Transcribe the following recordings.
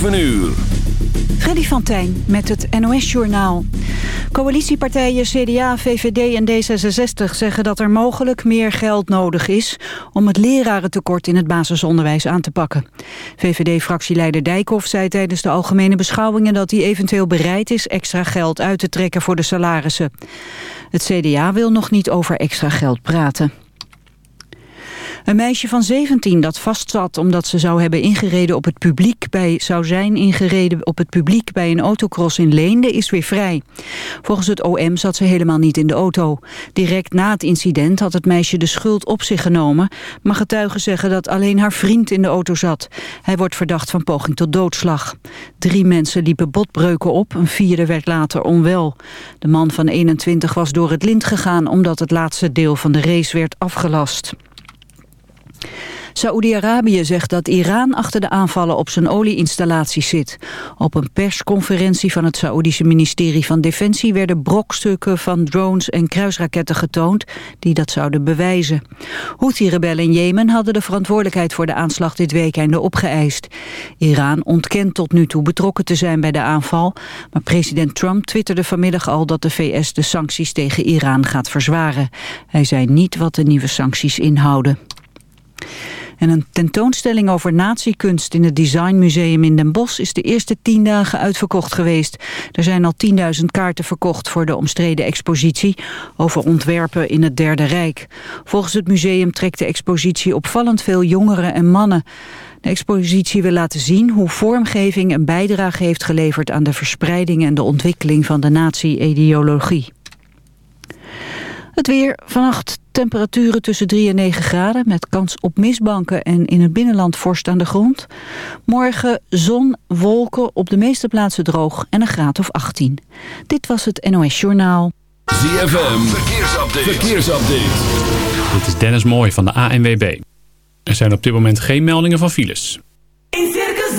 7 uur. Freddy van Tijn met het NOS-journaal. Coalitiepartijen CDA, VVD en D66 zeggen dat er mogelijk meer geld nodig is... om het lerarentekort in het basisonderwijs aan te pakken. VVD-fractieleider Dijkhoff zei tijdens de algemene beschouwingen... dat hij eventueel bereid is extra geld uit te trekken voor de salarissen. Het CDA wil nog niet over extra geld praten. Een meisje van 17 dat vastzat omdat ze zou hebben ingereden op het publiek bij, zou zijn ingereden op het publiek bij een autocross in Leende is weer vrij. Volgens het OM zat ze helemaal niet in de auto. Direct na het incident had het meisje de schuld op zich genomen, maar getuigen zeggen dat alleen haar vriend in de auto zat. Hij wordt verdacht van poging tot doodslag. Drie mensen liepen botbreuken op, een vierde werd later onwel. De man van 21 was door het lint gegaan omdat het laatste deel van de race werd afgelast. Saoedi-Arabië zegt dat Iran achter de aanvallen op zijn olieinstallaties zit. Op een persconferentie van het Saoedische ministerie van Defensie werden brokstukken van drones en kruisraketten getoond die dat zouden bewijzen. Houthi-rebellen in Jemen hadden de verantwoordelijkheid voor de aanslag dit weekend opgeëist. Iran ontkent tot nu toe betrokken te zijn bij de aanval, maar president Trump twitterde vanmiddag al dat de VS de sancties tegen Iran gaat verzwaren. Hij zei niet wat de nieuwe sancties inhouden. En een tentoonstelling over natiekunst in het Designmuseum in Den Bosch is de eerste tien dagen uitverkocht geweest. Er zijn al 10.000 kaarten verkocht voor de omstreden expositie over ontwerpen in het Derde Rijk. Volgens het museum trekt de expositie opvallend veel jongeren en mannen. De expositie wil laten zien hoe vormgeving een bijdrage heeft geleverd aan de verspreiding en de ontwikkeling van de nazi-ideologie. Het weer vannacht temperaturen tussen 3 en 9 graden... met kans op mistbanken en in het binnenland vorst aan de grond. Morgen zon, wolken, op de meeste plaatsen droog en een graad of 18. Dit was het NOS Journaal. ZFM, verkeersupdate. verkeersupdate. Dit is Dennis Mooij van de ANWB. Er zijn op dit moment geen meldingen van files. In Circus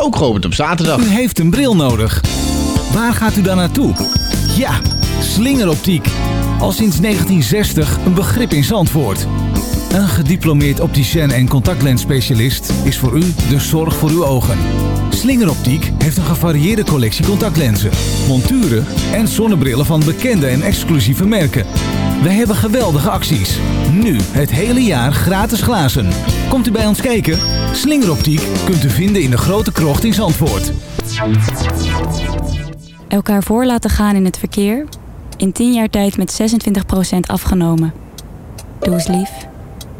ook geopend op zaterdag. U heeft een bril nodig. Waar gaat u dan naartoe? Ja, slingeroptiek. Al sinds 1960 een begrip in Zandvoort. Een gediplomeerd opticien en contactlensspecialist is voor u de zorg voor uw ogen. Slingeroptiek heeft een gevarieerde collectie contactlenzen, monturen en zonnebrillen van bekende en exclusieve merken. Wij hebben geweldige acties. Nu het hele jaar gratis glazen. Komt u bij ons kijken? Slingeroptiek kunt u vinden in de grote krocht in Zandvoort. Elkaar voor laten gaan in het verkeer. In 10 jaar tijd met 26% afgenomen. Doe eens lief.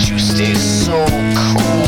But you stay so cool.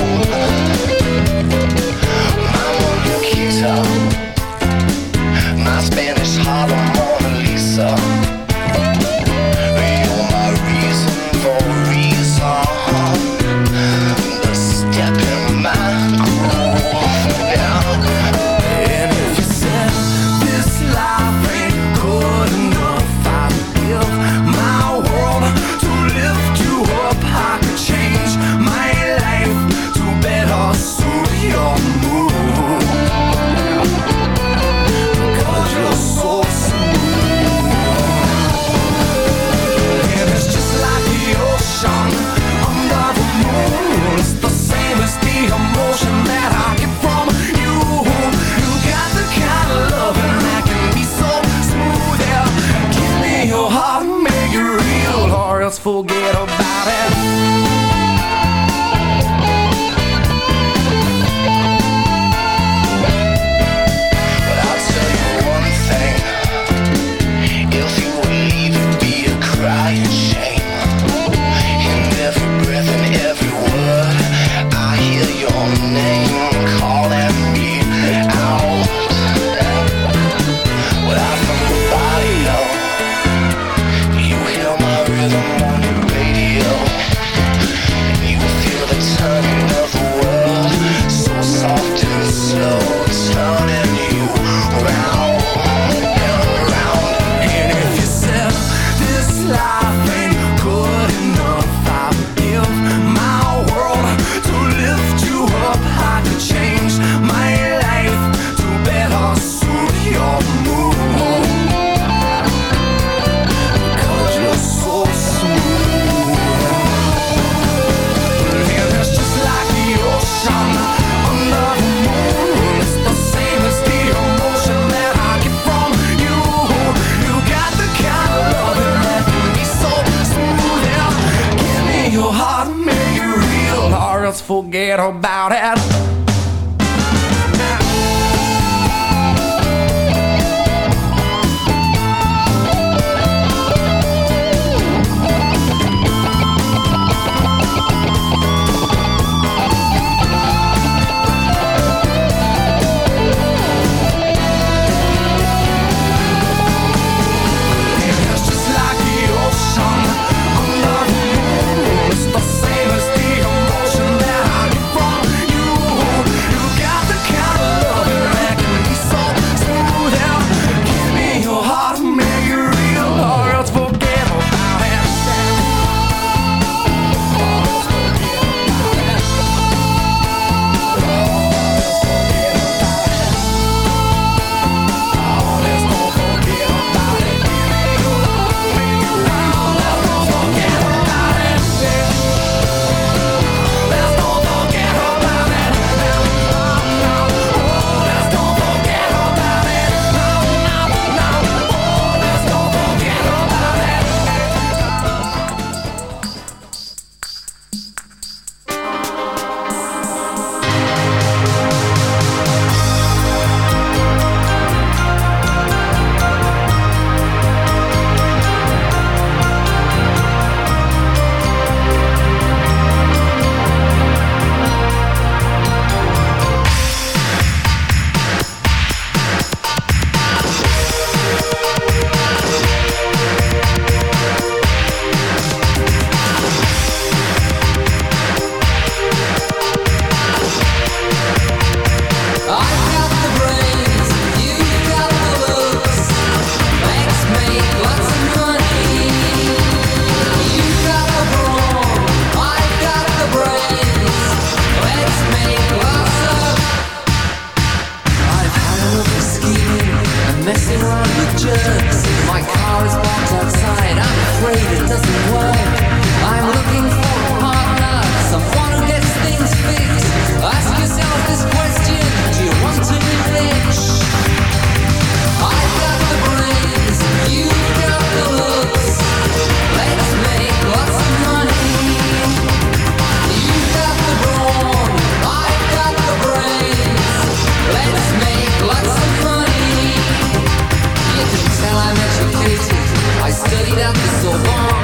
I'm educated. I studied at the Sorbonne.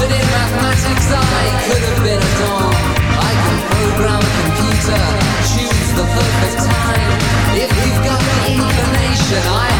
In mathematics, I could have been a. I can program a computer, choose the perfect time. If you've got the inclination, I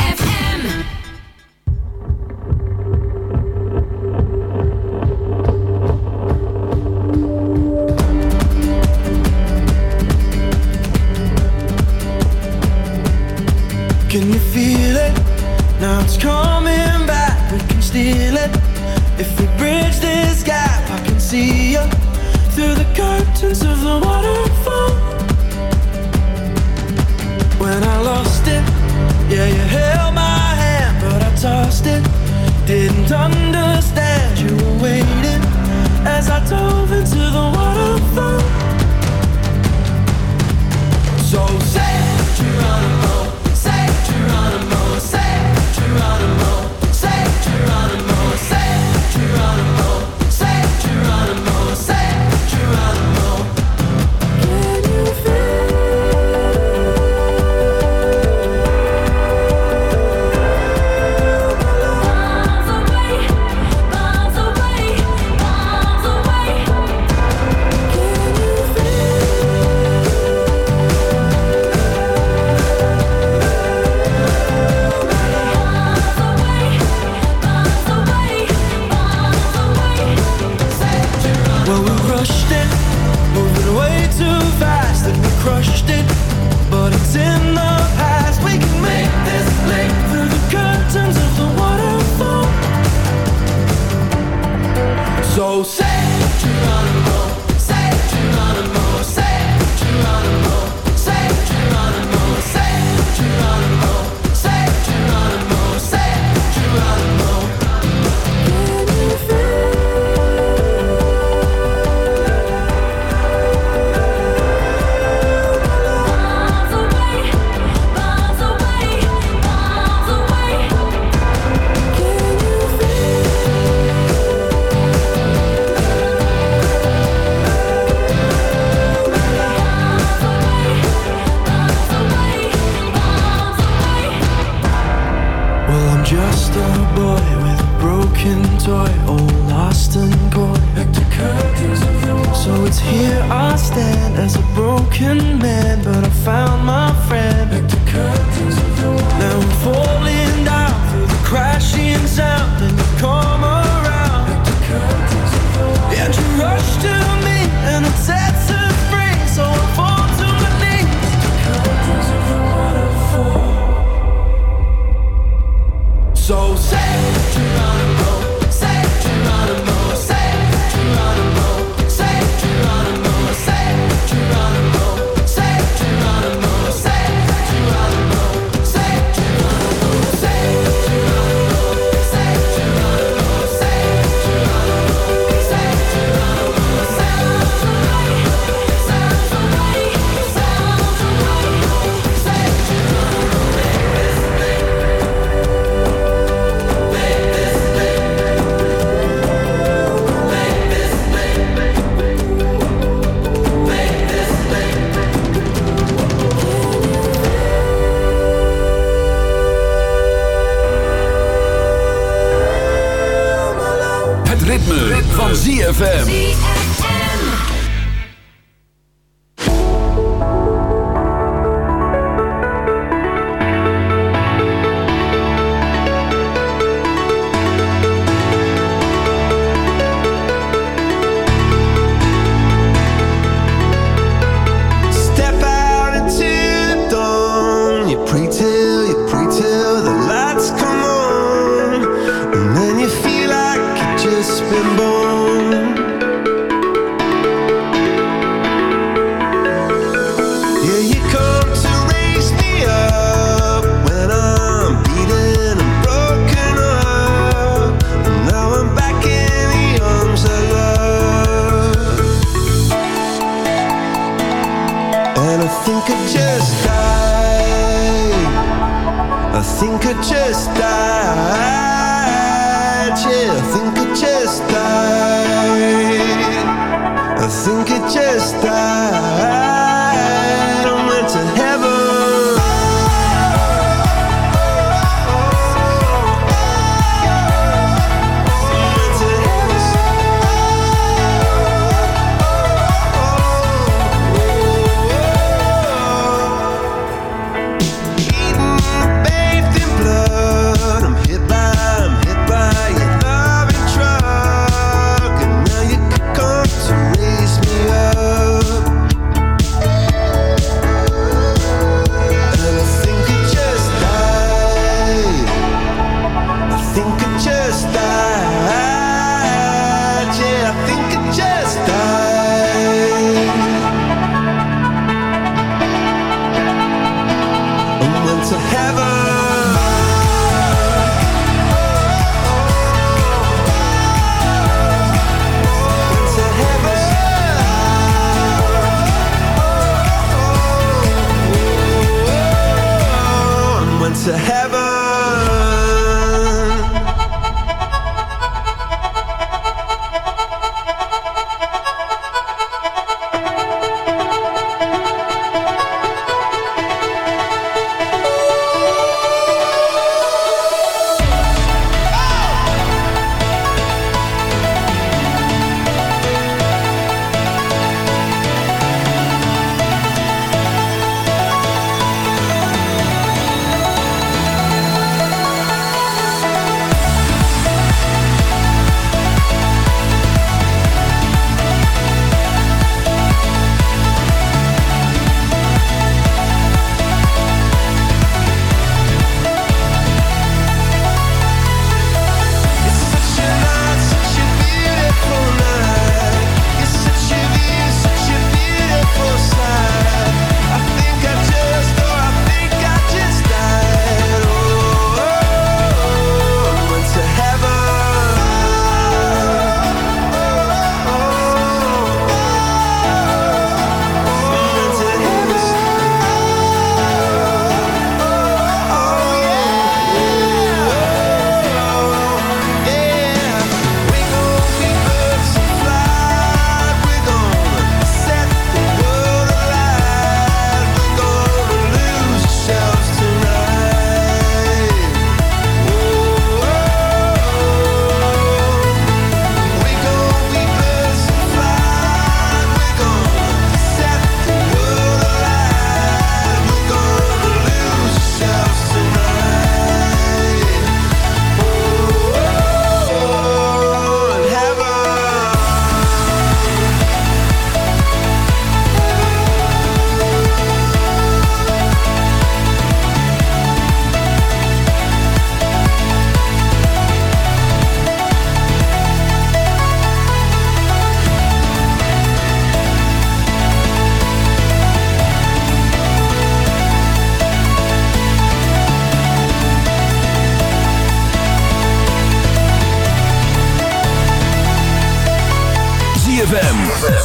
to have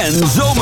En zomerhit.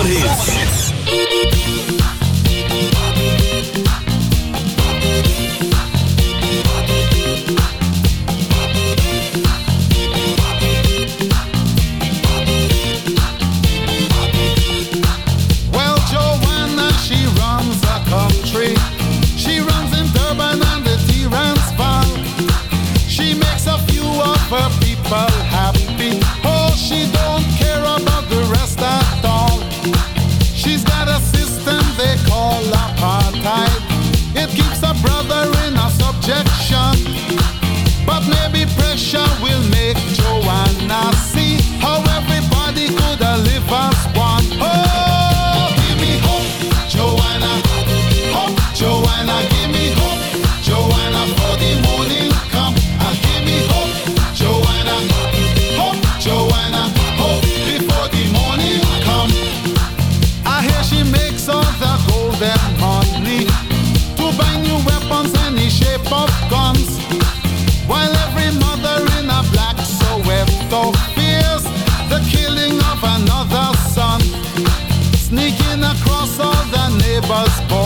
Sports.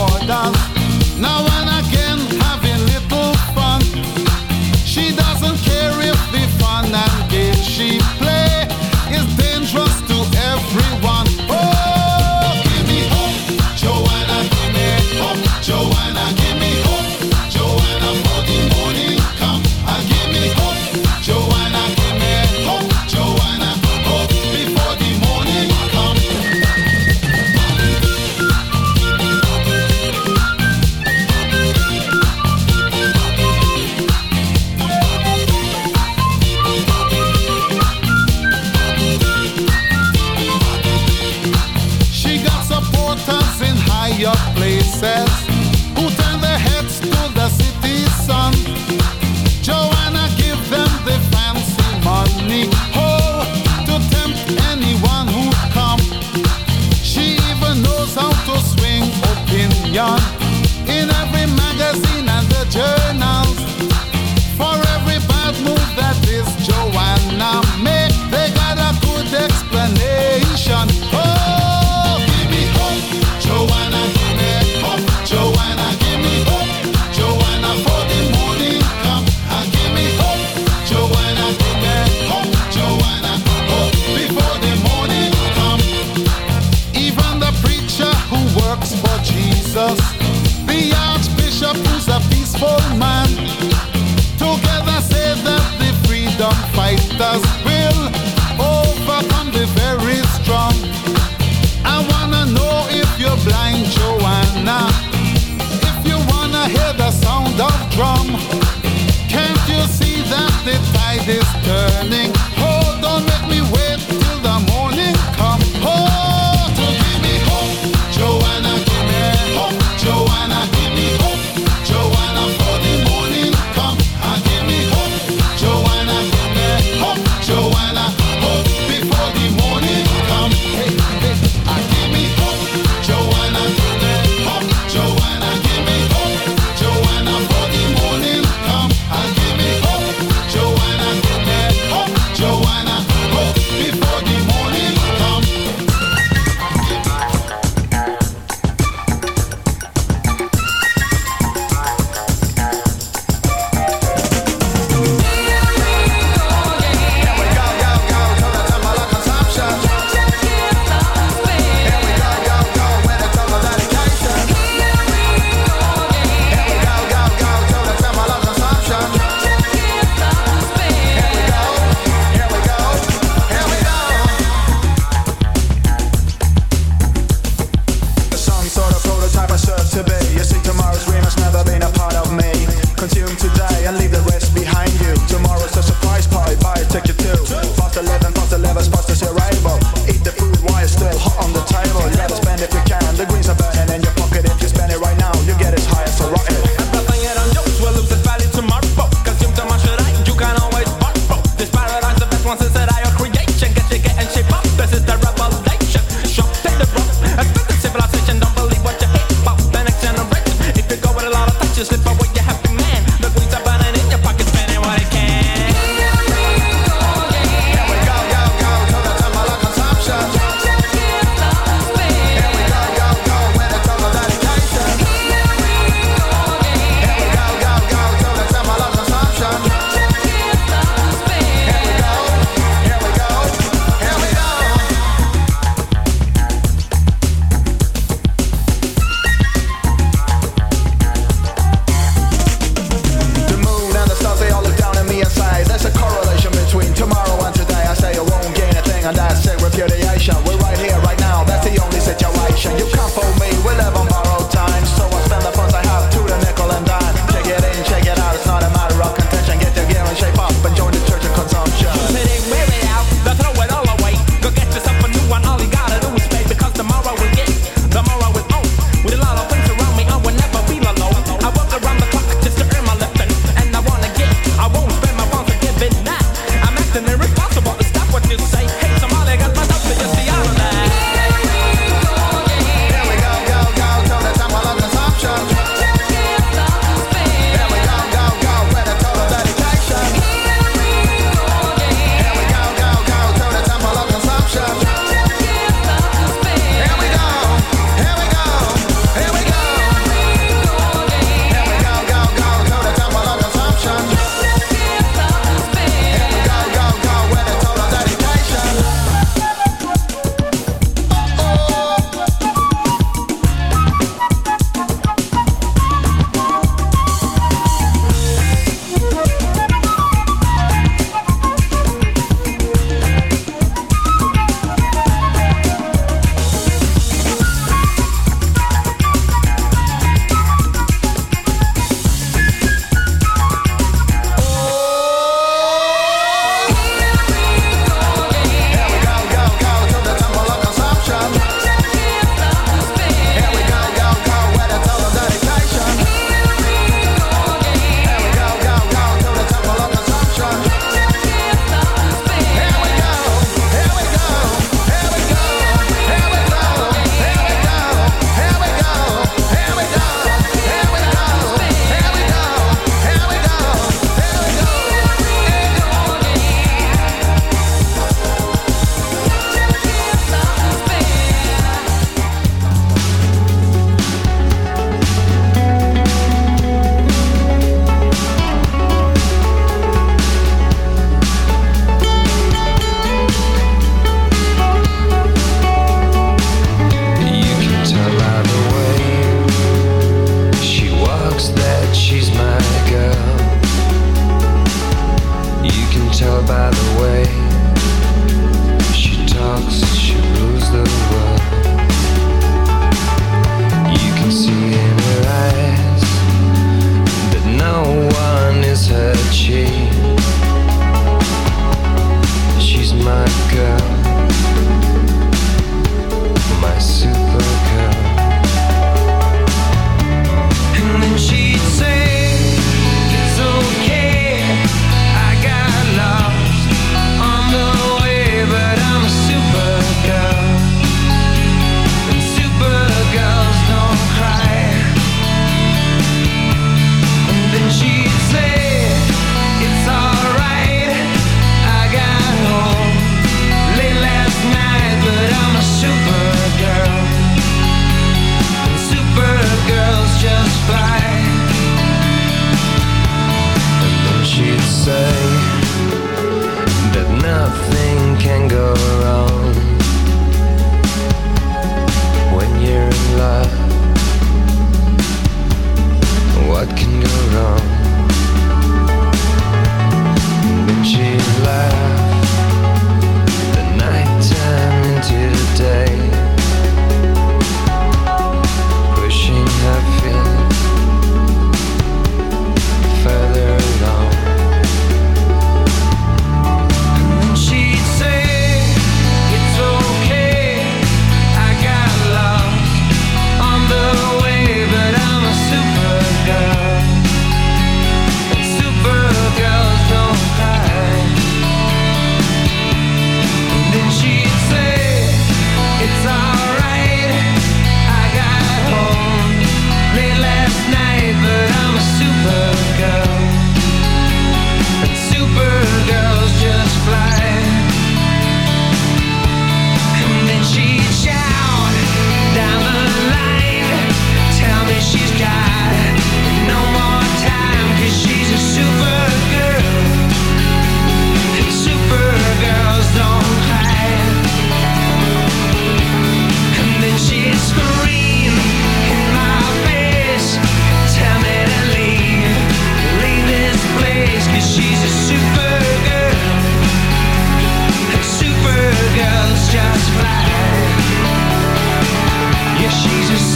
Drum,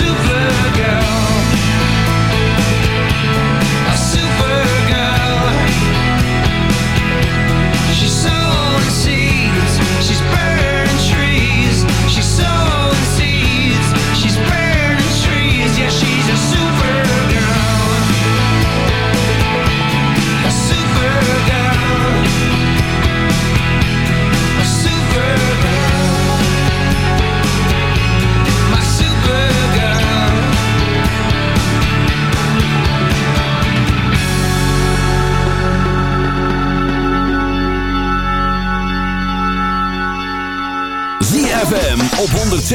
Supergirl.